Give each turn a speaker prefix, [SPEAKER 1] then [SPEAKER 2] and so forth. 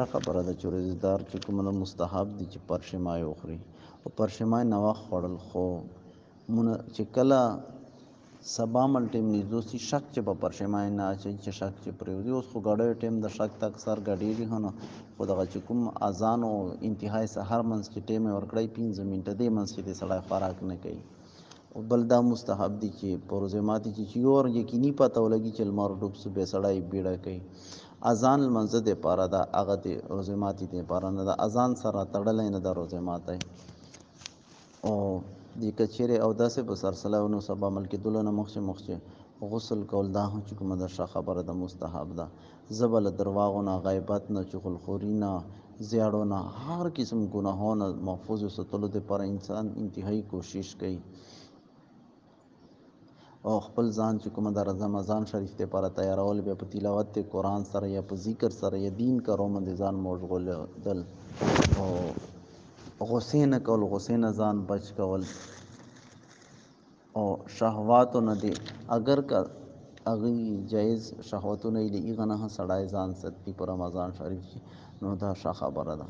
[SPEAKER 1] ښه خبره ده چې روزدار چې کومه مستحب دي چې پرشمای وخوري. او پرشمای نه وخت خوړل، خو مونږ چې کله سبا مل ټیم نږدې شک چې په پرشمای نه اچي چې شک چې پرېږدي اوس خو ګډوي ټیم د شک تک سر ګډېږي هنو خو دغه چې کوم اذان او انتهای سحر منځ کې ټیم ورکړی، پنځه منټه دې منځ کې د سړی خوراک نه کوي. او بل دا مستحب دي چې په روزه ماتي چې یور یقیني پته ولګي چې لمر ډوب سو به سړی بیړه کوي اذان لمنځه د پاره دا هغه د روزه ماتي د نه دا۔ اذان سره تړلې نه د روزه ماتي او د کچېره او داسې په سرسله نو سبا ملک دلونه مخشه مخشه غسل کول دا هم چې کومه د ښه خبره ده مستحب ده زبل درواغو نه غیبت نه چغلخوري نه زیاړو نه هر قسم ګناهونه محفوظ وساتلو لپاره انسان انتهایی کوشش کوي او خپل ځان چې کومه د رمضان شریف ته لپاره تیارول، بیا په تلاوت قرآن سره یا په ذکر سره یا دین کارو باندې ځان مشغول دل او غصې نه کول، غصې نه ځان بچ کول. او شهواتو نه دي اگر که هغه جایز شهوتونه دي هغه نه سړای ځان ستې په رمضان شریف نو دا ښه خبره ده.